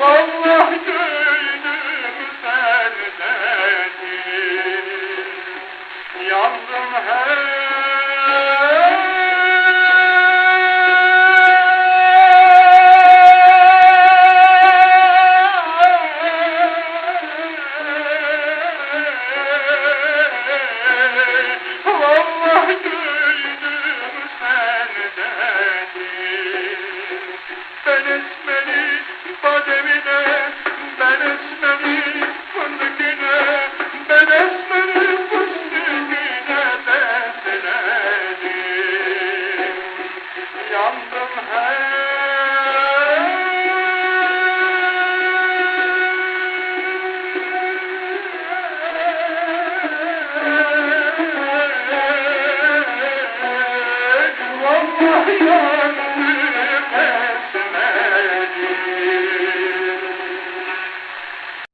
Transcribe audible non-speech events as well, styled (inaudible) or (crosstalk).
Hello? Yeah. (laughs)